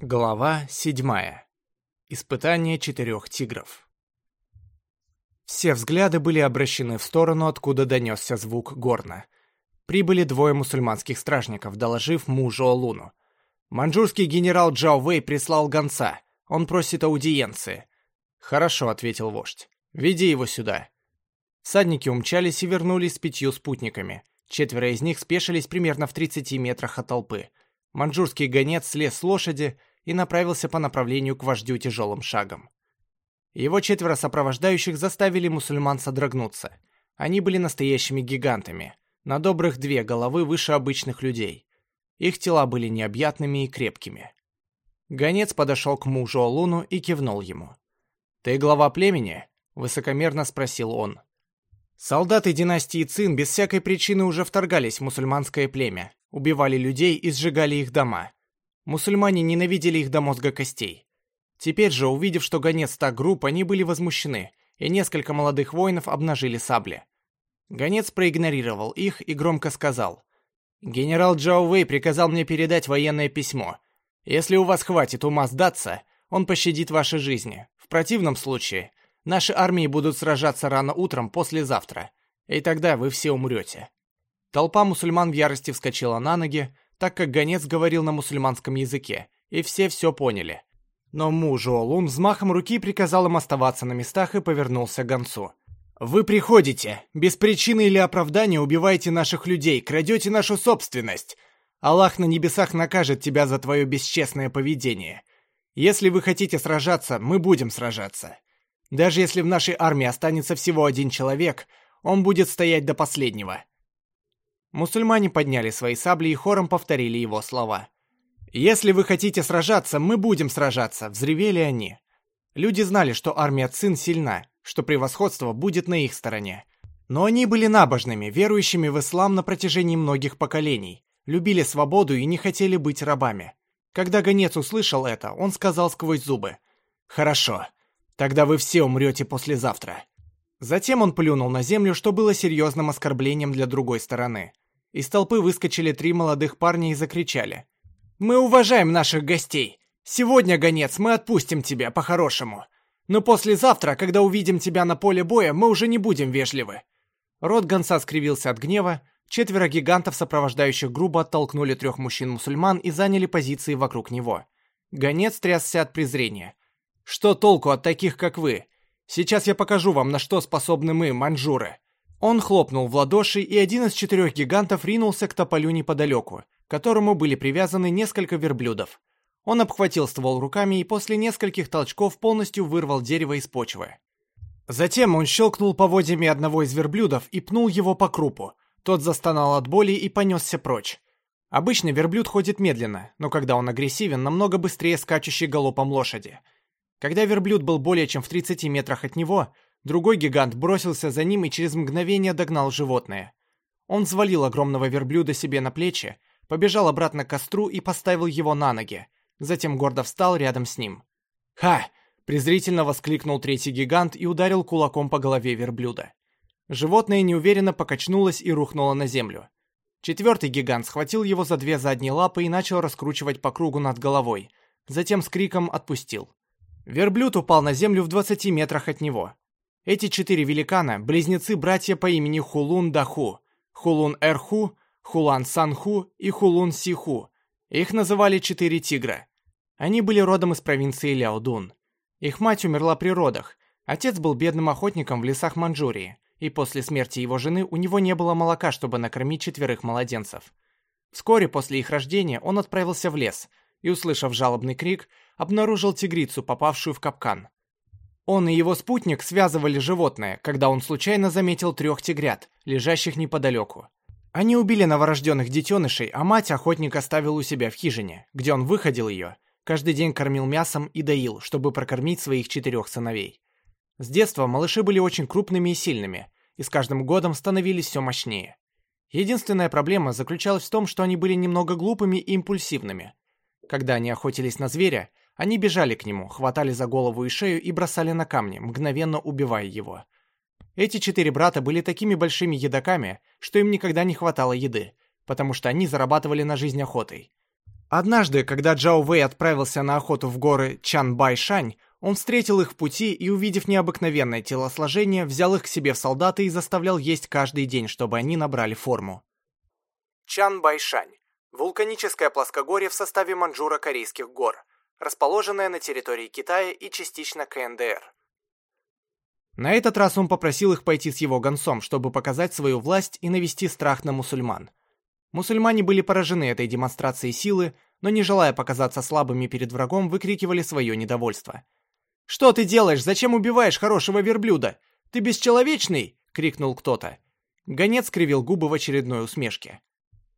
Глава седьмая. Испытание четырех тигров. Все взгляды были обращены в сторону, откуда донесся звук горна. Прибыли двое мусульманских стражников, доложив мужу Олуну. Манчжурский генерал Джао Вэй прислал гонца. Он просит аудиенции. «Хорошо», — ответил вождь. «Веди его сюда». Садники умчались и вернулись с пятью спутниками. Четверо из них спешились примерно в 30 метрах от толпы. Манчжурский гонец слез с лошади и направился по направлению к вождю тяжелым шагом. Его четверо сопровождающих заставили мусульман содрогнуться. Они были настоящими гигантами, на добрых две головы выше обычных людей. Их тела были необъятными и крепкими. Гонец подошел к мужу Олуну и кивнул ему. «Ты глава племени?» — высокомерно спросил он. Солдаты династии Цин без всякой причины уже вторгались в мусульманское племя, убивали людей и сжигали их дома. Мусульмане ненавидели их до мозга костей. Теперь же, увидев, что гонец так груб, они были возмущены, и несколько молодых воинов обнажили сабли. Гонец проигнорировал их и громко сказал. «Генерал Джао Вэй приказал мне передать военное письмо. Если у вас хватит ума сдаться, он пощадит ваши жизни. В противном случае, наши армии будут сражаться рано утром послезавтра, и тогда вы все умрете». Толпа мусульман в ярости вскочила на ноги, так как гонец говорил на мусульманском языке, и все все поняли. Но муж Олун взмахом руки приказал им оставаться на местах и повернулся к гонцу. «Вы приходите, без причины или оправдания убиваете наших людей, крадете нашу собственность. Аллах на небесах накажет тебя за твое бесчестное поведение. Если вы хотите сражаться, мы будем сражаться. Даже если в нашей армии останется всего один человек, он будет стоять до последнего. Мусульмане подняли свои сабли и хором повторили его слова. «Если вы хотите сражаться, мы будем сражаться», — взревели они. Люди знали, что армия Цин сильна, что превосходство будет на их стороне. Но они были набожными, верующими в ислам на протяжении многих поколений, любили свободу и не хотели быть рабами. Когда гонец услышал это, он сказал сквозь зубы, «Хорошо, тогда вы все умрете послезавтра». Затем он плюнул на землю, что было серьезным оскорблением для другой стороны. Из толпы выскочили три молодых парня и закричали. «Мы уважаем наших гостей! Сегодня, гонец, мы отпустим тебя по-хорошему. Но послезавтра, когда увидим тебя на поле боя, мы уже не будем вежливы». Рот гонца скривился от гнева, четверо гигантов, сопровождающих грубо, оттолкнули трех мужчин-мусульман и заняли позиции вокруг него. Гонец трясся от презрения. «Что толку от таких, как вы? Сейчас я покажу вам, на что способны мы, маньчжуры». Он хлопнул в ладоши, и один из четырех гигантов ринулся к тополю неподалеку, к которому были привязаны несколько верблюдов. Он обхватил ствол руками и после нескольких толчков полностью вырвал дерево из почвы. Затем он щелкнул поводьями одного из верблюдов и пнул его по крупу. Тот застонал от боли и понесся прочь. Обычно верблюд ходит медленно, но когда он агрессивен, намного быстрее скачущей галопом лошади – когда верблюд был более чем в 30 метрах от него, другой гигант бросился за ним и через мгновение догнал животное. Он взвалил огромного верблюда себе на плечи, побежал обратно к костру и поставил его на ноги. Затем гордо встал рядом с ним. «Ха!» – презрительно воскликнул третий гигант и ударил кулаком по голове верблюда. Животное неуверенно покачнулось и рухнуло на землю. Четвертый гигант схватил его за две задние лапы и начал раскручивать по кругу над головой. Затем с криком отпустил. Верблюд упал на землю в 20 метрах от него. Эти четыре великана – близнецы-братья по имени Хулун-Даху, Хулун-Эрху, Хулан-Санху и Хулун-Сиху. Их называли четыре тигра. Они были родом из провинции Ляодун. Их мать умерла при родах. Отец был бедным охотником в лесах Манчжурии, и после смерти его жены у него не было молока, чтобы накормить четверых младенцев. Вскоре после их рождения он отправился в лес и, услышав жалобный крик, обнаружил тигрицу, попавшую в капкан. Он и его спутник связывали животное, когда он случайно заметил трех тигрят, лежащих неподалеку. Они убили новорожденных детенышей, а мать охотник оставил у себя в хижине, где он выходил ее, каждый день кормил мясом и доил, чтобы прокормить своих четырех сыновей. С детства малыши были очень крупными и сильными, и с каждым годом становились все мощнее. Единственная проблема заключалась в том, что они были немного глупыми и импульсивными. Когда они охотились на зверя, они бежали к нему, хватали за голову и шею и бросали на камни, мгновенно убивая его. Эти четыре брата были такими большими едоками, что им никогда не хватало еды, потому что они зарабатывали на жизнь охотой. Однажды, когда Джао Вэй отправился на охоту в горы Чан-Бай-Шань, он встретил их в пути и, увидев необыкновенное телосложение, взял их к себе в солдаты и заставлял есть каждый день, чтобы они набрали форму. Чан-Байшань – вулканическое плоскогорье в составе Манчжуро-Корейских гор, расположенное на территории Китая и частично КНДР. На этот раз он попросил их пойти с его гонцом, чтобы показать свою власть и навести страх на мусульман. Мусульмане были поражены этой демонстрацией силы, но не желая показаться слабыми перед врагом, выкрикивали свое недовольство – «Что ты делаешь? Зачем убиваешь хорошего верблюда? Ты бесчеловечный!» — крикнул кто-то. Гонец кривил губы в очередной усмешке.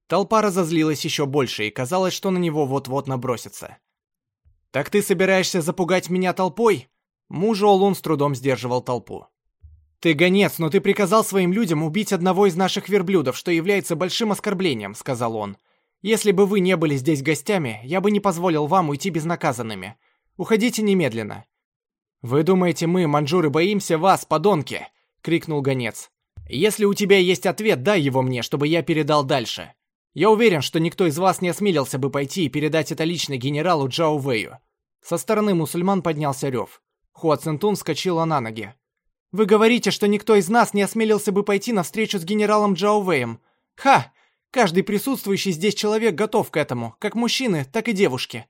Толпа разозлилась еще больше, и казалось, что на него вот-вот набросится. «Так ты собираешься запугать меня толпой?» Муж Олун с трудом сдерживал толпу. «Ты гонец, но ты приказал своим людям убить одного из наших верблюдов, что является большим оскорблением», — сказал он. «Если бы вы не были здесь гостями, я бы не позволил вам уйти безнаказанными. Уходите немедленно. «Вы думаете, мы, манжуры, боимся вас, подонки?» — крикнул гонец. «Если у тебя есть ответ, дай его мне, чтобы я передал дальше. Я уверен, что никто из вас не осмелился бы пойти и передать это лично генералу Джао Вэю». Со стороны мусульман поднялся рев. Хуа Цинтун вскочила на ноги. «Вы говорите, что никто из нас не осмелился бы пойти на встречу с генералом Джао Вэем? Ха! Каждый присутствующий здесь человек готов к этому, как мужчины, так и девушки».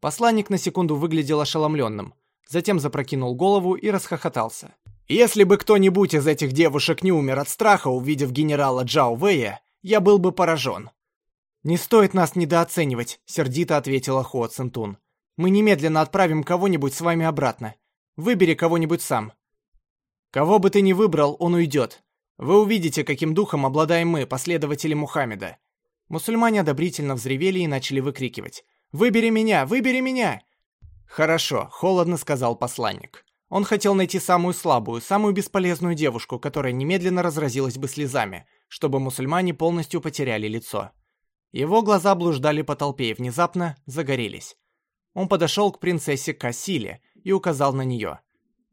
Посланник на секунду выглядел ошеломленным затем запрокинул голову и расхохотался. «Если бы кто-нибудь из этих девушек не умер от страха, увидев генерала Джао Вэя, я был бы поражен». «Не стоит нас недооценивать», — сердито ответила Хуа Цинтун. «Мы немедленно отправим кого-нибудь с вами обратно. Выбери кого-нибудь сам». «Кого бы ты ни выбрал, он уйдет. Вы увидите, каким духом обладаем мы, последователи Мухаммеда». Мусульмане одобрительно взревели и начали выкрикивать. «Выбери меня! Выбери меня!» «Хорошо», — холодно сказал посланник. Он хотел найти самую слабую, самую бесполезную девушку, которая немедленно разразилась бы слезами, чтобы мусульмане полностью потеряли лицо. Его глаза блуждали по толпе и внезапно загорелись. Он подошел к принцессе Кассиле и указал на нее.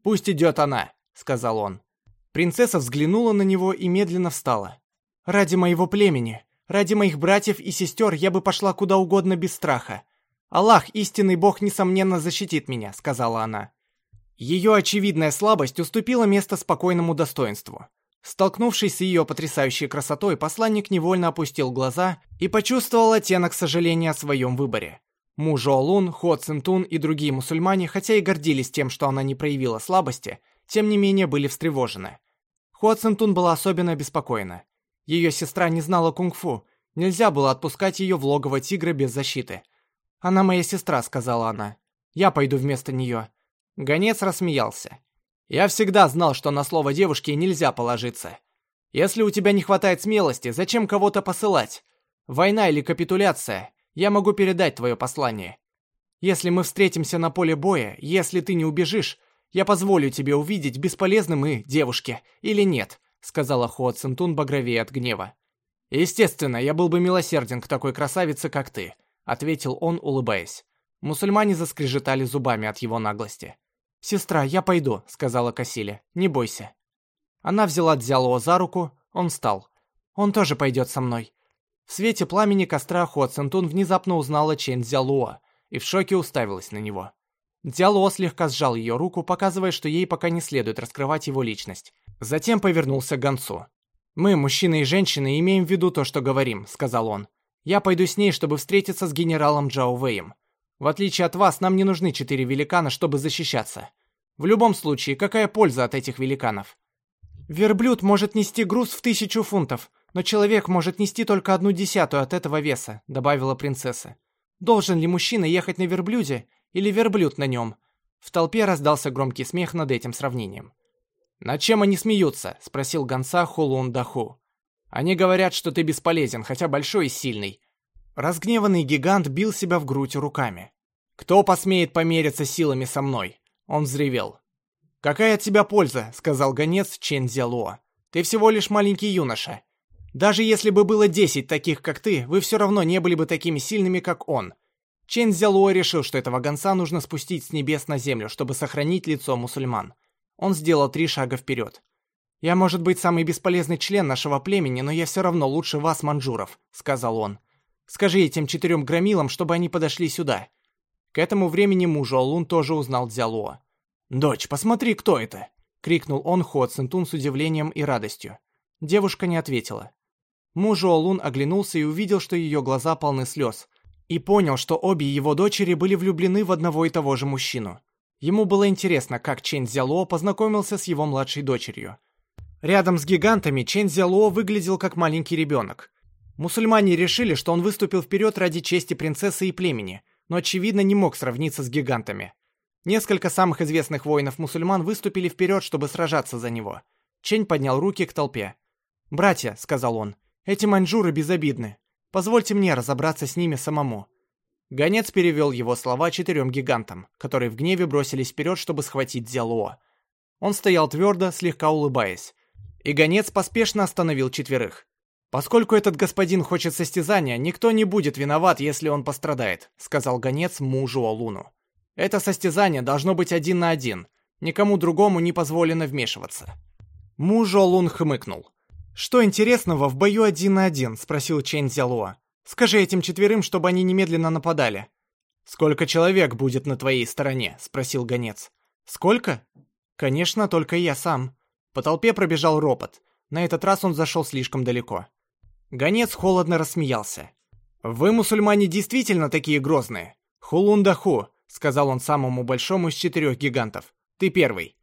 «Пусть идет она», — сказал он. Принцесса взглянула на него и медленно встала. «Ради моего племени, ради моих братьев и сестер я бы пошла куда угодно без страха. «Аллах, истинный бог, несомненно защитит меня», — сказала она. Ее очевидная слабость уступила место спокойному достоинству. Столкнувшись с ее потрясающей красотой, посланник невольно опустил глаза и почувствовал оттенок сожаления о своем выборе. Муж Олун, Хо Цинтун и другие мусульмане, хотя и гордились тем, что она не проявила слабости, тем не менее были встревожены. Хо Цинтун была особенно обеспокоена. Ее сестра не знала кунг-фу, нельзя было отпускать ее в логово тигра без защиты – «Она моя сестра», — сказала она. «Я пойду вместо нее». Гонец рассмеялся. «Я всегда знал, что на слово девушки нельзя положиться. Если у тебя не хватает смелости, зачем кого-то посылать? Война или капитуляция? Я могу передать твое послание. Если мы встретимся на поле боя, если ты не убежишь, я позволю тебе увидеть, бесполезны мы, девушки, или нет», — сказала Хуа Цинтун багровее от гнева. «Естественно, я был бы милосерден к такой красавице, как ты», ответил он, улыбаясь. Мусульмане заскрежетали зубами от его наглости. «Сестра, я пойду», — сказала Касиле. «Не бойся». Она взяла Дзялуо за руку, он встал. «Он тоже пойдет со мной». В свете пламени костра Хуа Центун внезапно узнала Чен Дзялуо и в шоке уставилась на него. Дзялуо слегка сжал ее руку, показывая, что ей пока не следует раскрывать его личность. Затем повернулся к гонцу. «Мы, мужчины и женщины, имеем в виду то, что говорим», — сказал он. Я пойду с ней, чтобы встретиться с генералом Джао Вэем. В отличие от вас, нам не нужны четыре великана, чтобы защищаться. В любом случае, какая польза от этих великанов? Верблюд может нести груз в тысячу фунтов, но человек может нести только одну десятую от этого веса», — добавила принцесса. «Должен ли мужчина ехать на верблюде или верблюд на нем?» В толпе раздался громкий смех над этим сравнением. «Над чем они смеются?» — спросил гонца Хулун Даху. Они говорят, что ты бесполезен, хотя большой и сильный. Разгневанный гигант бил себя в грудь руками. «Кто посмеет помериться силами со мной?» Он взревел. «Какая от тебя польза?» — сказал гонец Чен Зялуо. «Ты всего лишь маленький юноша. Даже если бы было десять таких, как ты, вы все равно не были бы такими сильными, как он». Чен Зялуо решил, что этого гонца нужно спустить с небес на землю, чтобы сохранить лицо мусульман. Он сделал три шага вперед. «Я, может быть, самый бесполезный член нашего племени, но я все равно лучше вас, манжуров», — сказал он. Скажи этим четырем громилам, чтобы они подошли сюда». К этому времени муж Олун тоже узнал Дзялуо. «Дочь, посмотри, кто это!» — крикнул он Хо Цинтун с удивлением и радостью. Девушка не ответила. Муж Олун оглянулся и увидел, что ее глаза полны слез, и понял, что обе его дочери были влюблены в одного и того же мужчину. Ему было интересно, как Чен Зяло познакомился с его младшей дочерью. Рядом с гигантами Чен Зяло выглядел как маленький ребенок. Мусульмане решили, что он выступил вперед ради чести принцессы и племени, но, очевидно, не мог сравниться с гигантами. Несколько самых известных воинов-мусульман выступили вперед, чтобы сражаться за него. Чень поднял руки к толпе. «Братья», — сказал он, — «эти маньчжуры безобидны. Позвольте мне разобраться с ними самому». Гонец перевел его слова четырем гигантам, которые в гневе бросились вперед, чтобы схватить Дзялуо. Он стоял твердо, слегка улыбаясь. И гонец поспешно остановил четверых. «Поскольку этот господин хочет состязания, никто не будет виноват, если он пострадает», сказал гонец мужу Олуну. «Это состязание должно быть один на один. Никому другому не позволено вмешиваться». Муж Олун хмыкнул. «Что интересного в бою один на один?» спросил Чэнь Зялуа. «Скажи этим четверым, чтобы они немедленно нападали». «Сколько человек будет на твоей стороне?» спросил гонец. «Сколько?» «Конечно, только я сам». По толпе пробежал ропот. На этот раз он зашел слишком далеко. Гонец холодно рассмеялся. «Вы, мусульмане, действительно такие грозные? Хулундаху», — сказал он самому большому из четырех гигантов. «Ты первый».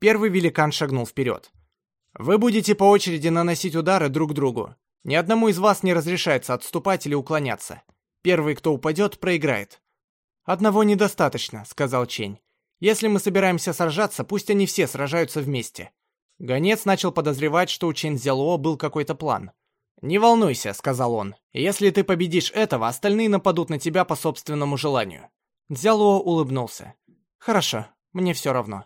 Первый великан шагнул вперед. «Вы будете по очереди наносить удары друг другу. Ни одному из вас не разрешается отступать или уклоняться. Первый, кто упадет, проиграет». «Одного недостаточно», — сказал Чень. «Если мы собираемся сражаться, пусть они все сражаются вместе». Гонец начал подозревать, что у Чэнь Зялуо был какой-то план. «Не волнуйся», — сказал он. «Если ты победишь этого, остальные нападут на тебя по собственному желанию». Дзялуо улыбнулся. «Хорошо, мне все равно».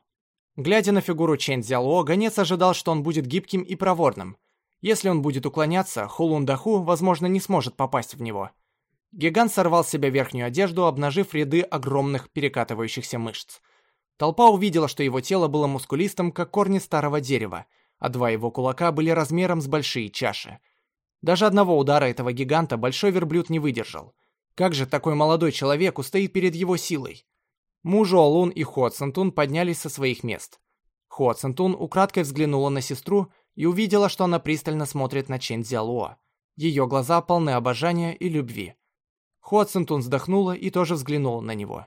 Глядя на фигуру Чен Дзялуо, гонец ожидал, что он будет гибким и проворным. Если он будет уклоняться, Хулун Даху, возможно, не сможет попасть в него. Гигант сорвал с себя верхнюю одежду, обнажив ряды огромных перекатывающихся мышц. Толпа увидела, что его тело было мускулистым, как корни старого дерева, а два его кулака были размером с большие чаши — даже одного удара этого гиганта большой верблюд не выдержал. Как же такой молодой человек устоит перед его силой? Мужу Олун и Хуа Центун поднялись со своих мест. Хуа Центун украдкой взглянула на сестру и увидела, что она пристально смотрит на Чен Цзялуо. Ее глаза полны обожания и любви. Хуа Центун вздохнула и тоже взглянула на него.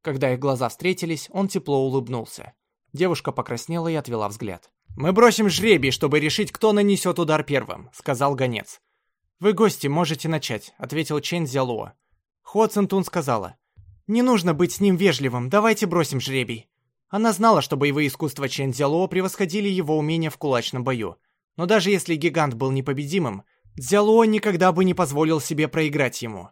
Когда их глаза встретились, он тепло улыбнулся. Девушка покраснела и отвела взгляд. «Мы бросим жребий, чтобы решить, кто нанесет удар первым», — сказал гонец. «Вы, гости, можете начать», — ответил Чен Зялуо. Хо Цинтун сказала. «Не нужно быть с ним вежливым, давайте бросим жребий». Она знала, что боевые искусства Чен Дзялуо превосходили его умения в кулачном бою. Но даже если гигант был непобедимым, Дзялуо никогда бы не позволил себе проиграть ему.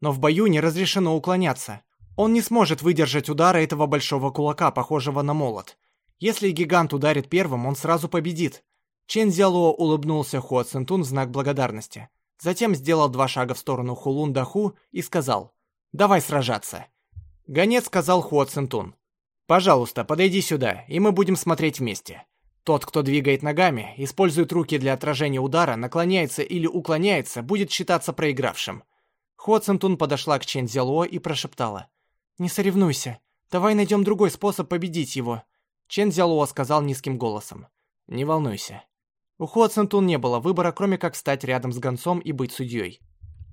Но в бою не разрешено уклоняться. Он не сможет выдержать удара этого большого кулака, похожего на молот. Если гигант ударит первым, он сразу победит. Чен Зяло улыбнулся Хуа Цинтун в знак благодарности. Затем сделал два шага в сторону Хулун Даху и сказал «Давай сражаться». Гонец сказал Хуа Цинтун «Пожалуйста, подойди сюда, и мы будем смотреть вместе». Тот, кто двигает ногами, использует руки для отражения удара, наклоняется или уклоняется, будет считаться проигравшим. Хуа Цинтун подошла к Чен Зяло и прошептала «Не соревнуйся, давай найдем другой способ победить его». Чен Зялуо сказал низким голосом. «Не волнуйся». У Хуа Центун не было выбора, кроме как стать рядом с гонцом и быть судьей.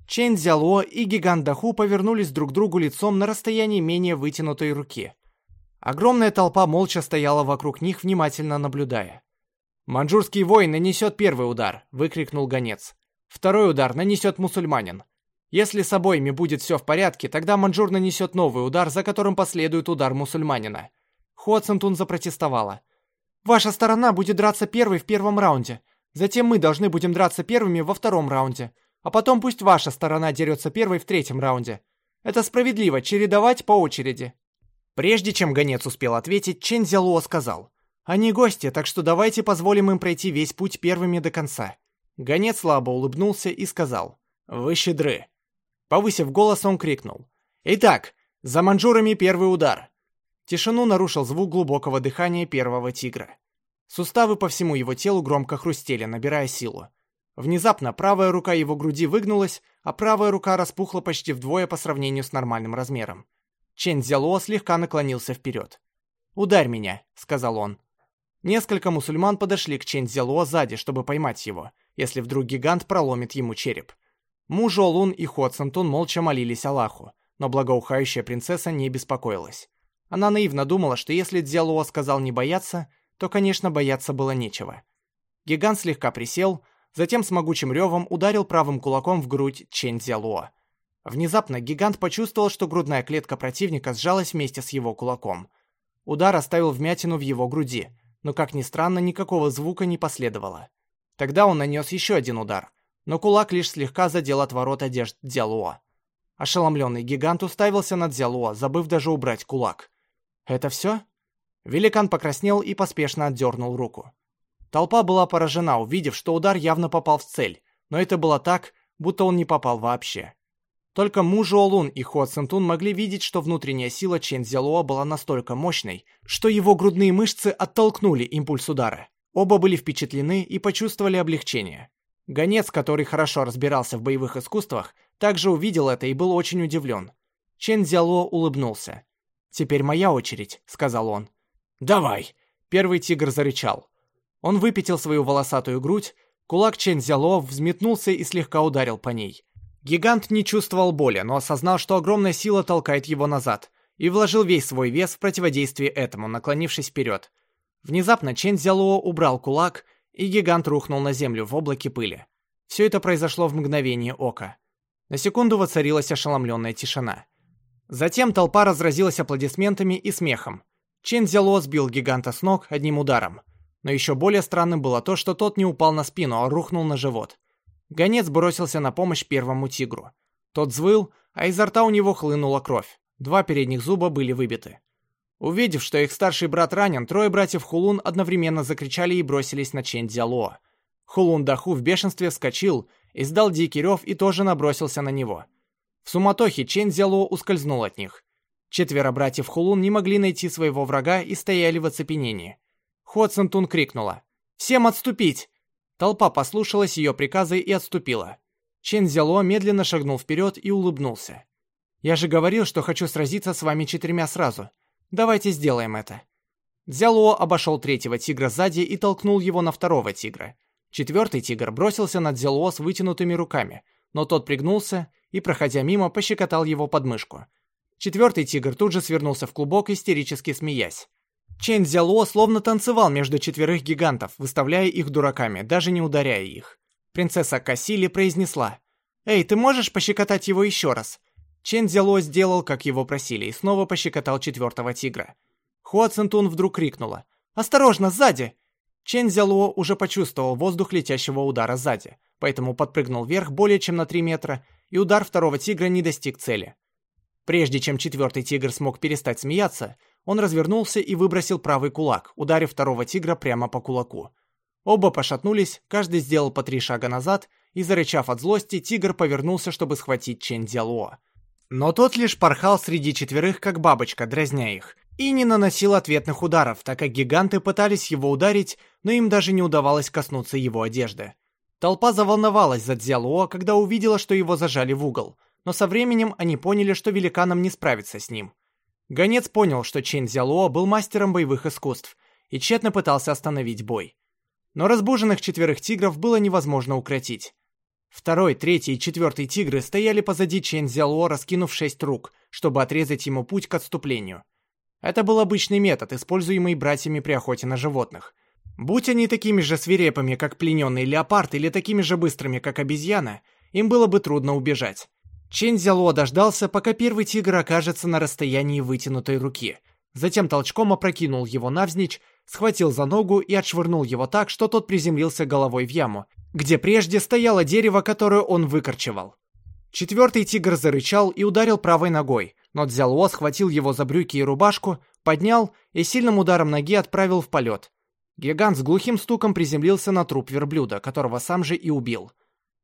Чен Зялуо и Гигант Даху повернулись друг к другу лицом на расстоянии менее вытянутой руки. Огромная толпа молча стояла вокруг них, внимательно наблюдая. «Манчжурский воин нанесет первый удар!» — выкрикнул гонец. «Второй удар нанесет мусульманин. Если с обоими будет все в порядке, тогда Манчжур нанесет новый удар, за которым последует удар мусульманина. Хуацентун запротестовала. «Ваша сторона будет драться первой в первом раунде. Затем мы должны будем драться первыми во втором раунде. А потом пусть ваша сторона дерется первой в третьем раунде. Это справедливо, чередовать по очереди». Прежде чем гонец успел ответить, Чен Зялуо сказал. «Они гости, так что давайте позволим им пройти весь путь первыми до конца». Гонец слабо улыбнулся и сказал. «Вы щедры». Повысив голос, он крикнул. «Итак, за манжурами первый удар. Тишину нарушил звук глубокого дыхания первого тигра. Суставы по всему его телу громко хрустели, набирая силу. Внезапно правая рука его груди выгнулась, а правая рука распухла почти вдвое по сравнению с нормальным размером. Чен Зяло слегка наклонился вперед. «Ударь меня», — сказал он. Несколько мусульман подошли к Чен Зяло сзади, чтобы поймать его, если вдруг гигант проломит ему череп. Му Жолун и Хо Центун молча молились Аллаху, но благоухающая принцесса не беспокоилась. Она наивно думала, что если Дзялуо сказал не бояться, то, конечно, бояться было нечего. Гигант слегка присел, затем с могучим ревом ударил правым кулаком в грудь Чен Дзялуо. Внезапно гигант почувствовал, что грудная клетка противника сжалась вместе с его кулаком. Удар оставил вмятину в его груди, но, как ни странно, никакого звука не последовало. Тогда он нанес еще один удар, но кулак лишь слегка задел отворот одежд Дзялуо. Ошеломленный гигант уставился на Дзялуо, забыв даже убрать кулак. «Это все?» Великан покраснел и поспешно отдернул руку. Толпа была поражена, увидев, что удар явно попал в цель, но это было так, будто он не попал вообще. Только Му Жуолун и Хуа Центун могли видеть, что внутренняя сила Чен Зялуа была настолько мощной, что его грудные мышцы оттолкнули импульс удара. Оба были впечатлены и почувствовали облегчение. Гонец, который хорошо разбирался в боевых искусствах, также увидел это и был очень удивлен. Чен Зяло улыбнулся. «Теперь моя очередь», — сказал он. «Давай!» — первый тигр зарычал. Он выпятил свою волосатую грудь, кулак Чен Зяло взметнулся и слегка ударил по ней. Гигант не чувствовал боли, но осознал, что огромная сила толкает его назад, и вложил весь свой вес в противодействие этому, наклонившись вперед. Внезапно Чен Зяло убрал кулак — и гигант рухнул на землю в облаке пыли. Все это произошло в мгновение ока. На секунду воцарилась ошеломленная тишина. Затем толпа разразилась аплодисментами и смехом. Чен Зяло сбил гиганта с ног одним ударом. Но еще более странным было то, что тот не упал на спину, а рухнул на живот. Гонец бросился на помощь первому тигру. Тот взвыл, а изо рта у него хлынула кровь. Два передних зуба были выбиты. Увидев, что их старший брат ранен, трое братьев Хулун одновременно закричали и бросились на Чен Дзяло. Хулун Даху в бешенстве вскочил, издал дикий рев и тоже набросился на него. В суматохе Дзяло ускользнул от них. Четверо братьев Хулун не могли найти своего врага и стояли в оцепенении. Хо крикнула «Всем отступить!» Толпа послушалась ее приказа и отступила. Чен Зяло медленно шагнул вперед и улыбнулся. «Я же говорил, что хочу сразиться с вами четырьмя сразу. Давайте сделаем это. Дзяло обошел третьего тигра сзади и толкнул его на второго тигра. Четвертый тигр бросился на Дзяло с вытянутыми руками, но тот пригнулся и, проходя мимо, пощекотал его подмышку. Четвертый тигр тут же свернулся в клубок, истерически смеясь. Чен Дзяло словно танцевал между четверых гигантов, выставляя их дураками, даже не ударяя их. Принцесса Кассили произнесла, «Эй, ты можешь пощекотать его еще раз? Чен Зяло сделал, как его просили, и снова пощекотал четвертого тигра. Хуа Центун вдруг крикнула «Осторожно, сзади!» Чен Зяло уже почувствовал воздух летящего удара сзади, поэтому подпрыгнул вверх более чем на 3 метра, и удар второго тигра не достиг цели. Прежде чем четвертый тигр смог перестать смеяться, он развернулся и выбросил правый кулак, ударив второго тигра прямо по кулаку. Оба пошатнулись, каждый сделал по три шага назад, и, зарычав от злости, тигр повернулся, чтобы схватить Чен Дзялуо. Но тот лишь порхал среди четверых, как бабочка, дразня их, и не наносил ответных ударов, так как гиганты пытались его ударить, но им даже не удавалось коснуться его одежды. Толпа заволновалась за Дзялуо, когда увидела, что его зажали в угол, но со временем они поняли, что великанам не справиться с ним. Гонец понял, что Чен Дзялуо был мастером боевых искусств и тщетно пытался остановить бой. Но разбуженных четверых тигров было невозможно укротить. Второй, третий и четвертый тигры стояли позади Чен Зяло, раскинув шесть рук, чтобы отрезать ему путь к отступлению. Это был обычный метод, используемый братьями при охоте на животных. Будь они такими же свирепыми, как плененный леопард, или такими же быстрыми, как обезьяна, им было бы трудно убежать. Чен дождался, пока первый тигр окажется на расстоянии вытянутой руки. Затем толчком опрокинул его навзничь, схватил за ногу и отшвырнул его так, что тот приземлился головой в яму, где прежде стояло дерево, которое он выкорчевал. Четвертый тигр зарычал и ударил правой ногой, но Дзялуо схватил его за брюки и рубашку, поднял и сильным ударом ноги отправил в полет. Гигант с глухим стуком приземлился на труп верблюда, которого сам же и убил.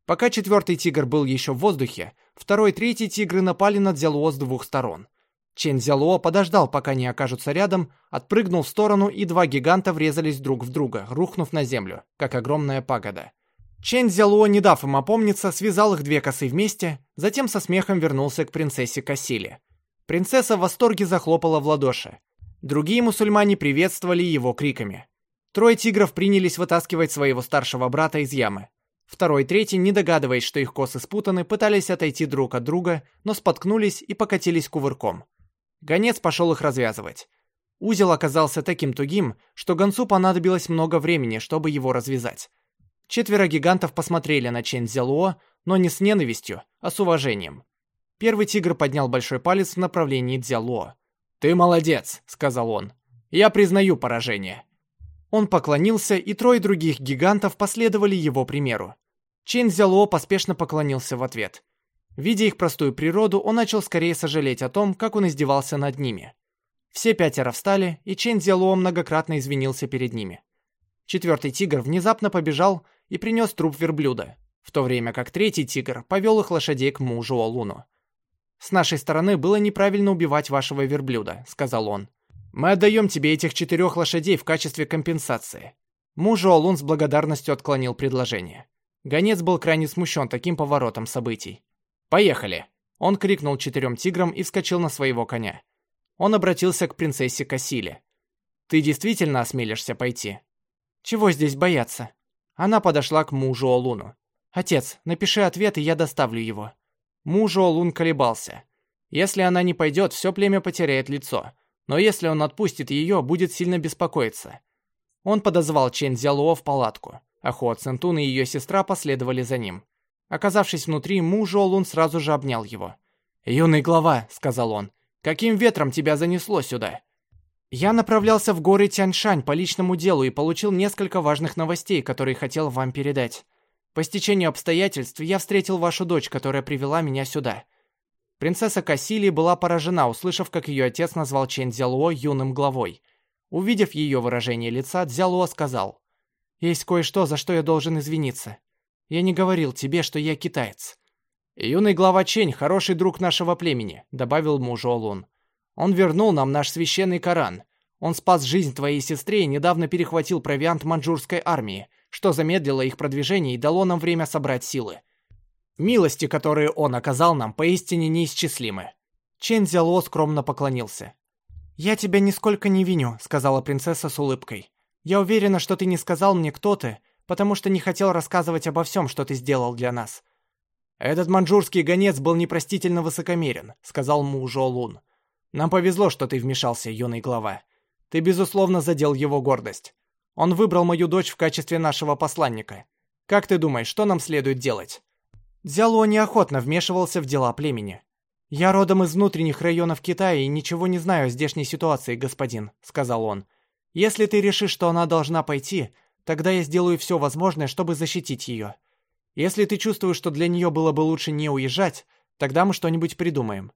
Пока четвертый тигр был еще в воздухе, второй и третий тигры напали на Дзялуо с двух сторон. Чен Дзялуо подождал, пока они окажутся рядом, отпрыгнул в сторону, и два гиганта врезались друг в друга, рухнув на землю, как огромная пагода. Чен Зялуо, не дав им опомниться, связал их две косы вместе, затем со смехом вернулся к принцессе Кассиле. Принцесса в восторге захлопала в ладоши. Другие мусульмане приветствовали его криками. Трое тигров принялись вытаскивать своего старшего брата из ямы. Второй и третий, не догадываясь, что их косы спутаны, пытались отойти друг от друга, но споткнулись и покатились кувырком. Гонец пошел их развязывать. Узел оказался таким тугим, что гонцу понадобилось много времени, чтобы его развязать. Четверо гигантов посмотрели на Чен Зялуо, но не с ненавистью, а с уважением. Первый тигр поднял большой палец в направлении Дзялуо. «Ты молодец», — сказал он. «Я признаю поражение». Он поклонился, и трое других гигантов последовали его примеру. Чен Зялуо поспешно поклонился в ответ. Видя их простую природу, он начал скорее сожалеть о том, как он издевался над ними. Все пятеро встали, и Чен Зялуо многократно извинился перед ними. Четвертый тигр внезапно побежал и принес труп верблюда, в то время как третий тигр повел их лошадей к мужу Олуну. «С нашей стороны было неправильно убивать вашего верблюда», — сказал он. «Мы отдаем тебе этих четырех лошадей в качестве компенсации». Муж Олун с благодарностью отклонил предложение. Гонец был крайне смущен таким поворотом событий. «Поехали!» Он крикнул четырем тиграм и вскочил на своего коня. Он обратился к принцессе Кассиле. «Ты действительно осмелишься пойти?» «Чего здесь бояться?» Она подошла к мужу Олуну. «Отец, напиши ответ, и я доставлю его». Муж Олун колебался. Если она не пойдет, все племя потеряет лицо. Но если он отпустит ее, будет сильно беспокоиться. Он подозвал Чен Зялуо в палатку, а Хуа Центун и ее сестра последовали за ним. Оказавшись внутри, муж Олун сразу же обнял его. «Юный глава», — сказал он, — «каким ветром тебя занесло сюда?» Я направлялся в горы Тяньшань по личному делу и получил несколько важных новостей, которые хотел вам передать. По стечению обстоятельств я встретил вашу дочь, которая привела меня сюда. Принцесса Кассилии была поражена, услышав, как ее отец назвал Чен Дзялуо юным главой. Увидев ее выражение лица, Дзялуо сказал, «Есть кое-что, за что я должен извиниться. Я не говорил тебе, что я китаец». «Юный глава Чень – хороший друг нашего племени», – добавил муж Олун. Он вернул нам наш священный Коран. Он спас жизнь твоей сестре и недавно перехватил провиант маньчжурской армии, что замедлило их продвижение и дало нам время собрать силы. Милости, которые он оказал нам, поистине неисчислимы». Чен Зяло скромно поклонился. «Я тебя нисколько не виню», — сказала принцесса с улыбкой. «Я уверена, что ты не сказал мне, кто ты, потому что не хотел рассказывать обо всем, что ты сделал для нас». «Этот маньчжурский гонец был непростительно высокомерен», — сказал муж Олун. Нам повезло, что ты вмешался, юный глава. Ты, безусловно, задел его гордость. Он выбрал мою дочь в качестве нашего посланника. Как ты думаешь, что нам следует делать?» Дзяло неохотно вмешивался в дела племени. «Я родом из внутренних районов Китая и ничего не знаю о здешней ситуации, господин», — сказал он. «Если ты решишь, что она должна пойти, тогда я сделаю все возможное, чтобы защитить ее. Если ты чувствуешь, что для нее было бы лучше не уезжать, тогда мы что-нибудь придумаем».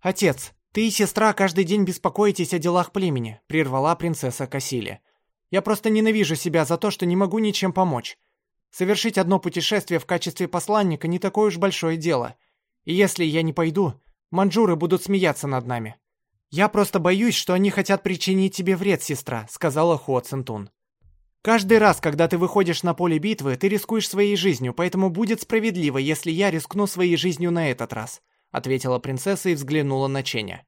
«Отец, «Ты и сестра каждый день беспокоитесь о делах племени», — прервала принцесса Кассили. «Я просто ненавижу себя за то, что не могу ничем помочь. Совершить одно путешествие в качестве посланника не такое уж большое дело. И если я не пойду, манжуры будут смеяться над нами». «Я просто боюсь, что они хотят причинить тебе вред, сестра», — сказала Хуо Центун. «Каждый раз, когда ты выходишь на поле битвы, ты рискуешь своей жизнью, поэтому будет справедливо, если я рискну своей жизнью на этот раз. — ответила принцесса и взглянула на Ченя.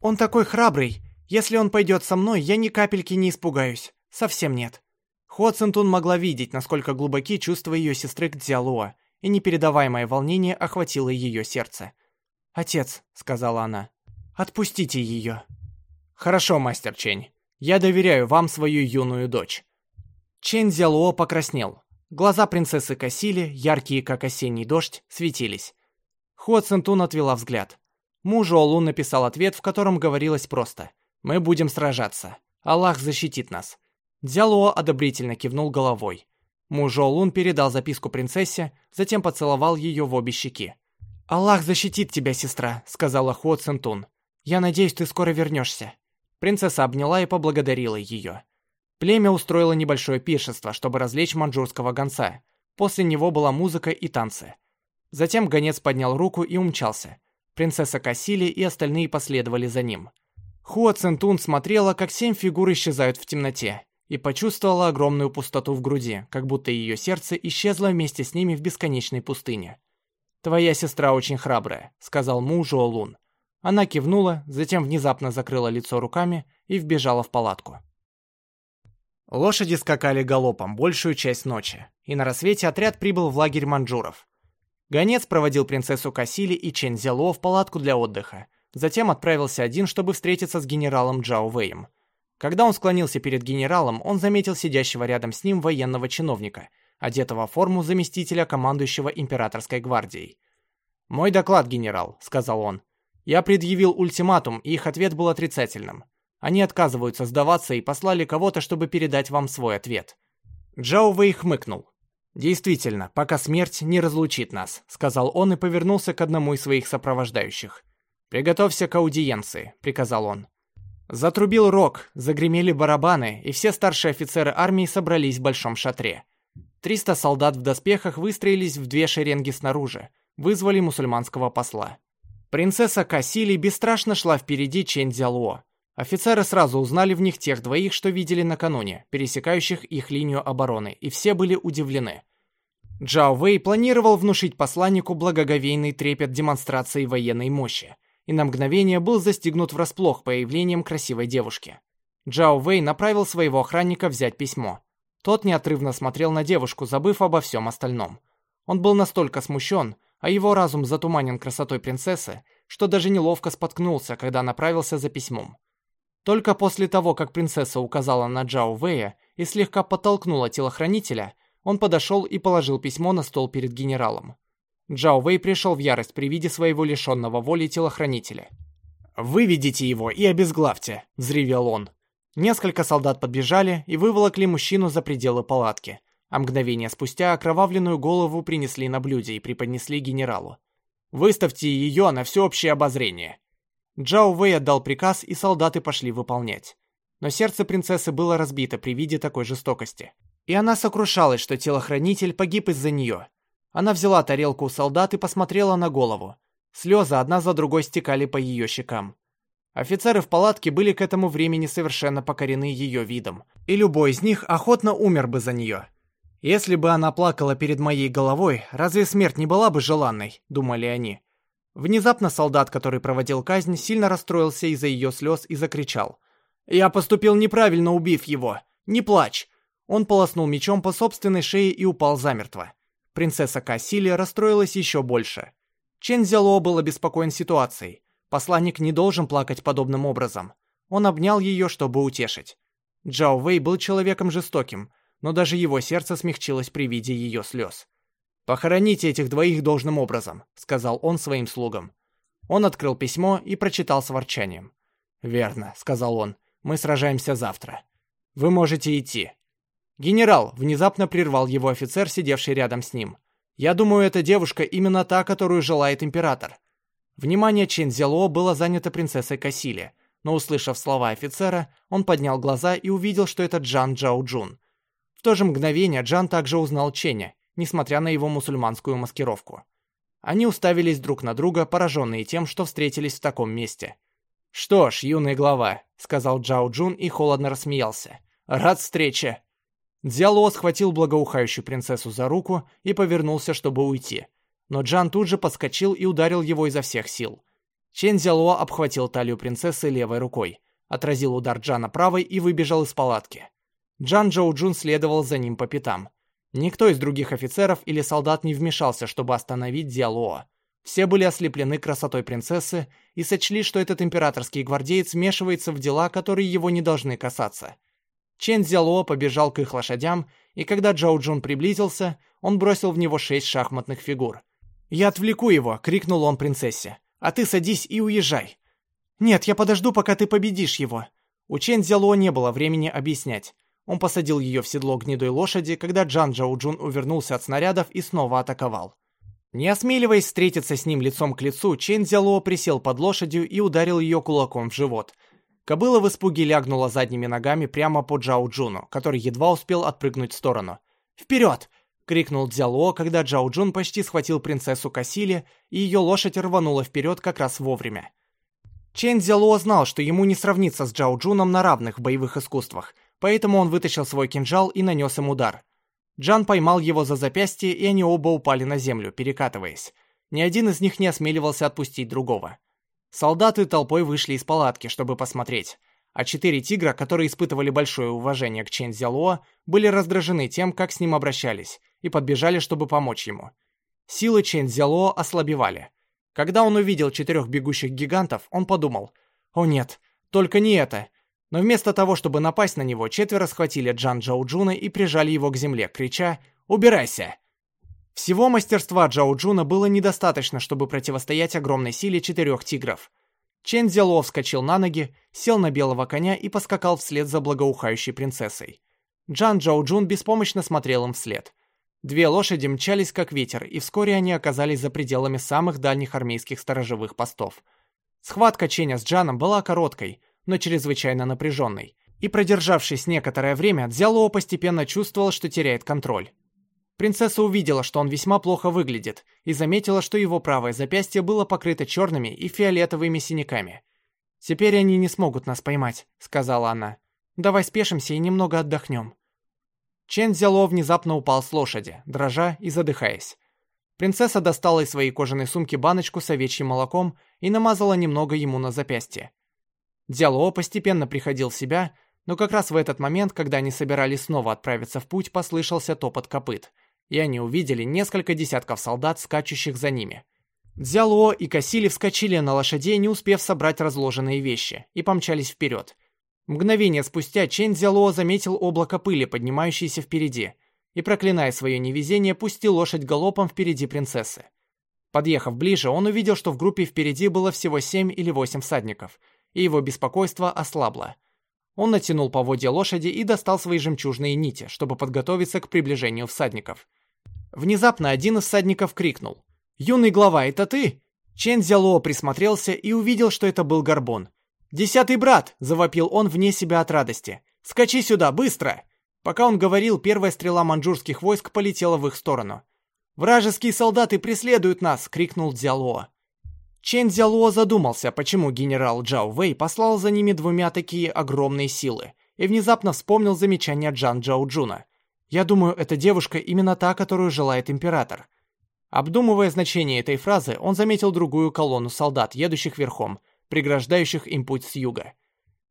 «Он такой храбрый. Если он пойдет со мной, я ни капельки не испугаюсь. Совсем нет». Хо Цинтун могла видеть, насколько глубоки чувства ее сестры к Дзялуа, и непередаваемое волнение охватило ее сердце. «Отец», — сказала она, — «отпустите ее». «Хорошо, мастер Чень. Я доверяю вам свою юную дочь». Чен Дзялуо покраснел. Глаза принцессы косили, яркие, как осенний дождь, светились. Хуа Центун отвела взгляд. Мужу Олун написал ответ, в котором говорилось просто «Мы будем сражаться. Аллах защитит нас». Дзялуо одобрительно кивнул головой. Муж Олун передал записку принцессе, затем поцеловал ее в обе щеки. «Аллах защитит тебя, сестра», — сказала Хуа Центун. «Я надеюсь, ты скоро вернешься». Принцесса обняла и поблагодарила ее. Племя устроило небольшое пиршество, чтобы развлечь маньчжурского гонца. После него была музыка и танцы. Затем гонец поднял руку и умчался. Принцесса Кассили и остальные последовали за ним. Хуа Центун смотрела, как семь фигур исчезают в темноте, и почувствовала огромную пустоту в груди, как будто ее сердце исчезло вместе с ними в бесконечной пустыне. «Твоя сестра очень храбрая», — сказал мужу Олун. Она кивнула, затем внезапно закрыла лицо руками и вбежала в палатку. Лошади скакали галопом большую часть ночи, и на рассвете отряд прибыл в лагерь манджуров. Гонец проводил принцессу Касили и Чен Зяло в палатку для отдыха, затем отправился один, чтобы встретиться с генералом Джао Вэем. Когда он склонился перед генералом, он заметил сидящего рядом с ним военного чиновника, одетого в форму заместителя командующего императорской гвардией. «Мой доклад, генерал», — сказал он. «Я предъявил ультиматум, и их ответ был отрицательным. Они отказываются сдаваться и послали кого-то, чтобы передать вам свой ответ». Джао Вэй хмыкнул. «Действительно, пока смерть не разлучит нас», — сказал он и повернулся к одному из своих сопровождающих. «Приготовься к аудиенции», — приказал он. Затрубил рог, загремели барабаны, и все старшие офицеры армии собрались в большом шатре. Триста солдат в доспехах выстроились в две шеренги снаружи, вызвали мусульманского посла. Принцесса Касили бесстрашно шла впереди Чен Дзялуо. Офицеры сразу узнали в них тех двоих, что видели накануне, пересекающих их линию обороны, и все были удивлены. Джао Вэй планировал внушить посланнику благоговейный трепет демонстрации военной мощи – и на мгновение был застигнут врасплох появлением красивой девушки. Джао Вэй направил своего охранника взять письмо. Тот неотрывно смотрел на девушку, забыв обо всем остальном. Он был настолько смущен, а его разум затуманен красотой принцессы, что даже неловко споткнулся, когда направился за письмом. Только после того, как принцесса указала на Джао Вэя и слегка подтолкнула телохранителя, он подошел и положил письмо на стол перед генералом. Джао Вэй пришел в ярость при виде своего лишенного воли телохранителя. «Выведите его и обезглавьте!» – взревел он. Несколько солдат подбежали и выволокли мужчину за пределы палатки, а мгновение спустя окровавленную голову принесли на блюде и преподнесли генералу. «Выставьте ее на всеобщее обозрение!» Джао Вэй отдал приказ, и солдаты пошли выполнять. Но сердце принцессы было разбито при виде такой жестокости. И она сокрушалась, что телохранитель погиб из-за нее, она взяла тарелку у солдат и посмотрела на голову. Слезы одна за другой стекали по ее щекам. Офицеры в палатке были к этому времени совершенно покорены ее видом, и любой из них охотно умер бы за нее. «Если бы она плакала перед моей головой, разве смерть не была бы желанной?» – думали они. Внезапно солдат, который проводил казнь, сильно расстроился из-за ее слез и закричал. «Я поступил неправильно, убив его! Не плачь!» Он полоснул мечом по собственной шее и упал замертво. Принцесса Кассилия расстроилась еще больше. Чен Зяло был обеспокоен ситуацией. Посланник не должен плакать подобным образом. Он обнял ее, чтобы утешить. Джао Вэй был человеком жестоким, но даже его сердце смягчилось при виде ее слез. «Похороните этих двоих должным образом», — сказал он своим слугам. Он открыл письмо и прочитал с ворчанием. «Верно», — сказал он, — «мы сражаемся завтра. Вы можете идти. «Генерал!» — внезапно прервал его офицер, сидевший рядом с ним. «Я думаю, эта девушка именно та, которую желает император». Внимание Чен Зяло было занято принцессой Касили, но, услышав слова офицера, он поднял глаза и увидел, что это Джан Джао Джун. В то же мгновение Джан также узнал Ченя, несмотря на его мусульманскую маскировку. Они уставились друг на друга, пораженные тем, что встретились в таком месте. «Что ж, юный глава», — сказал Джао Джун и холодно рассмеялся. «Рад встрече!» Дзяло схватил благоухающую принцессу за руку и повернулся, чтобы уйти. Но Джан тут же подскочил и ударил его изо всех сил. Чен Зяло обхватил талию принцессы левой рукой, отразил удар Джана правой и выбежал из палатки. Джан Джоу Джун следовал за ним по пятам. Никто из других офицеров или солдат не вмешался, чтобы остановить Диалоа. Все были ослеплены красотой принцессы и сочли, что этот императорский гвардеец вмешивается в дела, которые его не должны касаться – Чен Зяло побежал к их лошадям, и когда Джоу Джун приблизился, он бросил в него шесть шахматных фигур. «Я отвлеку его!» — крикнул он принцессе. «А ты садись и уезжай!» «Нет, я подожду, пока ты победишь его!» У Чен Зяло не было времени объяснять. Он посадил ее в седло гнедой лошади, когда Джан Джоу Джун увернулся от снарядов и снова атаковал. Не осмеливаясь встретиться с ним лицом к лицу, Чен Зяло присел под лошадью и ударил ее кулаком в живот — Кобыла в испуге лягнула задними ногами прямо по Джао Джуну, который едва успел отпрыгнуть в сторону. «Вперед!» — крикнул Дзяло, когда Джао Джун почти схватил принцессу Касили, и ее лошадь рванула вперед как раз вовремя. Чен Цзяло знал, что ему не сравниться с Джао Джуном на равных в боевых искусствах, поэтому он вытащил свой кинжал и нанес им удар. Джан поймал его за запястье, и они оба упали на землю, перекатываясь. Ни один из них не осмеливался отпустить другого. Солдаты толпой вышли из палатки, чтобы посмотреть. А четыре тигра, которые испытывали большое уважение к Чен Зялуо, были раздражены тем, как с ним обращались, и подбежали, чтобы помочь ему. Силы Чен Дзяло ослабевали. Когда он увидел четырех бегущих гигантов, он подумал, «О нет, только не это!» Но вместо того, чтобы напасть на него, четверо схватили Джан Джао Джуна и прижали его к земле, крича «Убирайся!». Всего мастерства Джао Джуна было недостаточно, чтобы противостоять огромной силе четырех тигров. Чен Дзяло вскочил на ноги, сел на белого коня и поскакал вслед за благоухающей принцессой. Джан Джао Джун беспомощно смотрел им вслед. Две лошади мчались как ветер, и вскоре они оказались за пределами самых дальних армейских сторожевых постов. Схватка Ченя с Джаном была короткой, но чрезвычайно напряженной, и продержавшись некоторое время, Дзяло постепенно чувствовал, что теряет контроль. Принцесса увидела, что он весьма плохо выглядит, и заметила, что его правое запястье было покрыто черными и фиолетовыми синяками. «Теперь они не смогут нас поймать», — сказала она. «Давай спешимся и немного отдохнем». Чен Зяло внезапно упал с лошади, дрожа и задыхаясь. Принцесса достала из своей кожаной сумки баночку с овечьим молоком и намазала немного ему на запястье. Дзяло постепенно приходил в себя, но как раз в этот момент, когда они собирались снова отправиться в путь, послышался топот копыт — и они увидели несколько десятков солдат, скачущих за ними. Дзяло и Касили вскочили на лошадей, не успев собрать разложенные вещи, и помчались вперед. Мгновение спустя Чен Дзяло заметил облако пыли, поднимающееся впереди, и, проклиная свое невезение, пустил лошадь галопом впереди принцессы. Подъехав ближе, он увидел, что в группе впереди было всего семь или восемь всадников, и его беспокойство ослабло. Он натянул поводья лошади и достал свои жемчужные нити, чтобы подготовиться к приближению всадников – Внезапно один из всадников крикнул. «Юный глава, это ты?» Чен Дзяло присмотрелся и увидел, что это был Горбун. «Десятый брат!» – завопил он вне себя от радости. «Скачи сюда, быстро!» Пока он говорил, первая стрела маньчжурских войск полетела в их сторону. «Вражеские солдаты преследуют нас!» – крикнул Дзяло. Чен Дзяло задумался, почему генерал Джао Вэй послал за ними двумя такие огромные силы, и внезапно вспомнил замечание Джан Джао Джуна. Я думаю, эта девушка именно та, которую желает император. Обдумывая значение этой фразы, он заметил другую колонну солдат, едущих верхом, преграждающих им путь с юга.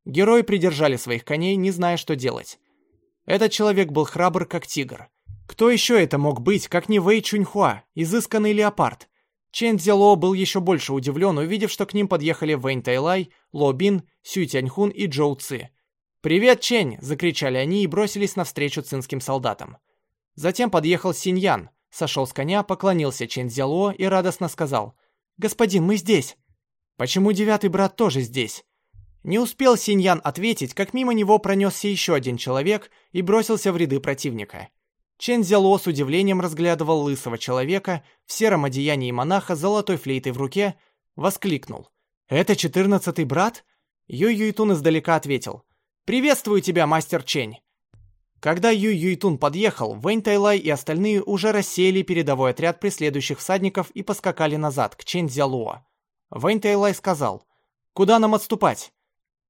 Герои придержали своих коней, не зная, что делать. Этот человек был храбр, как тигр. Кто еще это мог быть, как не Вэй Чуньхуа, изысканный леопард? Чен Цзяло был еще больше удивлен, увидев, что к ним подъехали Вэнь Тайлай, Ло Бин, Сюй Тяньхун и Джоу Ци. «Привет, Чень!» — закричали они и бросились навстречу цинским солдатам. Затем подъехал Синьян, сошел с коня, поклонился Чен Зяло и радостно сказал «Господин, мы здесь!» «Почему девятый брат тоже здесь?» Не успел Синьян ответить, как мимо него пронесся еще один человек и бросился в ряды противника. Чен Зяло с удивлением разглядывал лысого человека в сером одеянии монаха с золотой флейтой в руке, воскликнул. «Это четырнадцатый брат?» Юй Юйтун издалека ответил. «Приветствую тебя, мастер Чень!» Когда Юй Юйтун подъехал, Вэнь Тайлай и остальные уже рассеяли передовой отряд преследующих всадников и поскакали назад, к Чэнь Цзялуо. Вэнь Тайлай сказал, «Куда нам отступать?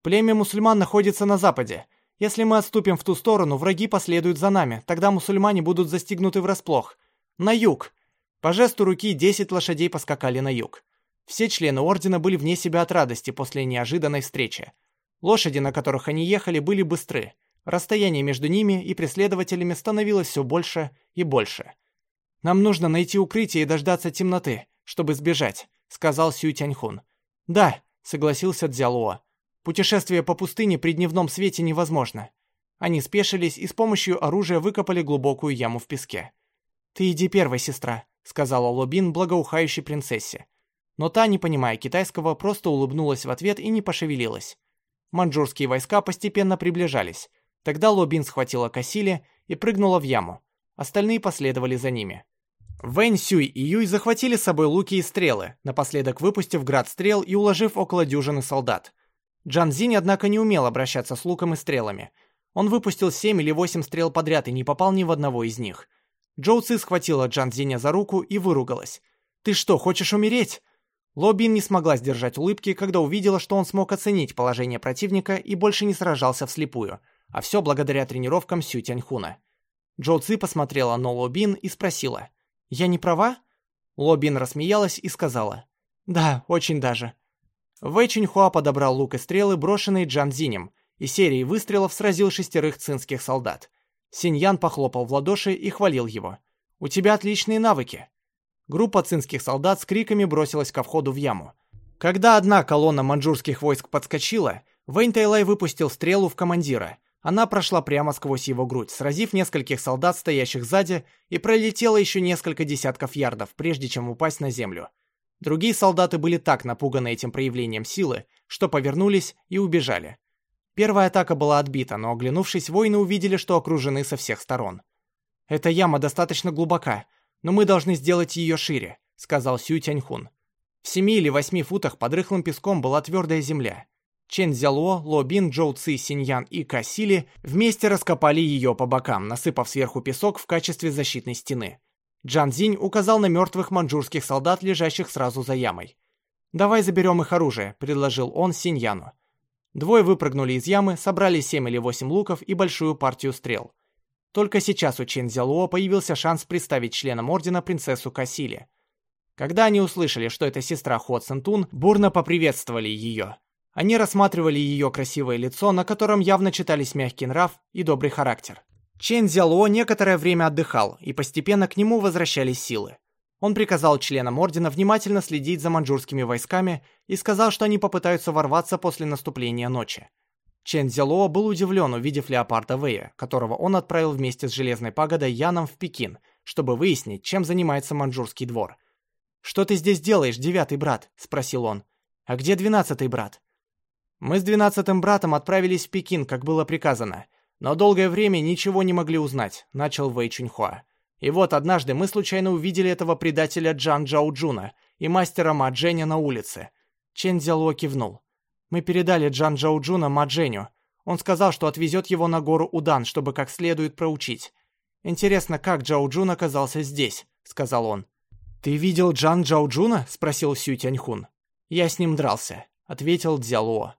Племя мусульман находится на западе. Если мы отступим в ту сторону, враги последуют за нами, тогда мусульмане будут застигнуты врасплох. На юг!» По жесту руки десять лошадей поскакали на юг. Все члены ордена были вне себя от радости после неожиданной встречи. Лошади, на которых они ехали, были быстры. Расстояние между ними и преследователями становилось все больше и больше. «Нам нужно найти укрытие и дождаться темноты, чтобы сбежать», — сказал Сюй Тяньхун. «Да», — согласился Дзялуо. «Путешествие по пустыне при дневном свете невозможно». Они спешились и с помощью оружия выкопали глубокую яму в песке. «Ты иди первой, сестра», — сказала Лобин благоухающей принцессе. Но та, не понимая китайского, просто улыбнулась в ответ и не пошевелилась. Манчжурские войска постепенно приближались. Тогда Лобин схватила Касили и прыгнула в яму. Остальные последовали за ними. Вэнь Сюй и Юй захватили с собой луки и стрелы, напоследок выпустив град стрел и уложив около дюжины солдат. Джан Зинь, однако, не умел обращаться с луком и стрелами. Он выпустил семь или восемь стрел подряд и не попал ни в одного из них. Джоу Ци схватила Джан Зиня за руку и выругалась. «Ты что, хочешь умереть?» Лобин не смогла сдержать улыбки, когда увидела, что он смог оценить положение противника и больше не сражался вслепую, а все благодаря тренировкам Сю Тяньхуна. Джоу Ци посмотрела на Лобин и спросила, «Я не права?» Лобин рассмеялась и сказала, «Да, очень даже». Вэй Чинхуа подобрал лук и стрелы, брошенные Джан Зинем, и серией выстрелов сразил шестерых цинских солдат. Синьян похлопал в ладоши и хвалил его. «У тебя отличные навыки». Группа цинских солдат с криками бросилась ко входу в яму. Когда одна колонна манчжурских войск подскочила, Вэнь Тайлай выпустил стрелу в командира. Она прошла прямо сквозь его грудь, сразив нескольких солдат, стоящих сзади, и пролетела еще несколько десятков ярдов, прежде чем упасть на землю. Другие солдаты были так напуганы этим проявлением силы, что повернулись и убежали. Первая атака была отбита, но оглянувшись, воины увидели, что окружены со всех сторон. «Эта яма достаточно глубока, но мы должны сделать ее шире», — сказал Сю Тяньхун. В семи или восьми футах под рыхлым песком была твердая земля. Чен Зяло, Ло Бин, Джоу Ци, Синьян и Касили вместе раскопали ее по бокам, насыпав сверху песок в качестве защитной стены. Джан Зинь указал на мертвых манчжурских солдат, лежащих сразу за ямой. «Давай заберем их оружие», — предложил он Синьяну. Двое выпрыгнули из ямы, собрали семь или восемь луков и большую партию стрел. Только сейчас у Зялуо появился шанс представить членам ордена принцессу Касили. Когда они услышали, что это сестра Хо Центун, бурно поприветствовали ее. Они рассматривали ее красивое лицо, на котором явно читались мягкий нрав и добрый характер. Чен Зяло некоторое время отдыхал, и постепенно к нему возвращались силы. Он приказал членам ордена внимательно следить за манчжурскими войсками и сказал, что они попытаются ворваться после наступления ночи. Чен Зяло был удивлен, увидев леопарда Вэя, которого он отправил вместе с железной пагодой Яном в Пекин, чтобы выяснить, чем занимается манчжурский двор. «Что ты здесь делаешь, девятый брат?» – спросил он. «А где двенадцатый брат?» Мы с двенадцатым братом отправились в Пекин, как было приказано, но долгое время ничего не могли узнать, начал Вэй Чуньхуа. И вот однажды мы случайно увидели этого предателя Джан Джао Джуна и мастера Ма Дженя на улице. Чен Дзяло кивнул. Мы передали Джан Джао Джуна Ма Дженю. Он сказал, что отвезет его на гору Удан, чтобы как следует проучить. «Интересно, как Джао Джун оказался здесь?» — сказал он. «Ты видел Джан Джао Джуна?» — спросил Сю Тяньхун. «Я с ним дрался», — ответил Дзяло.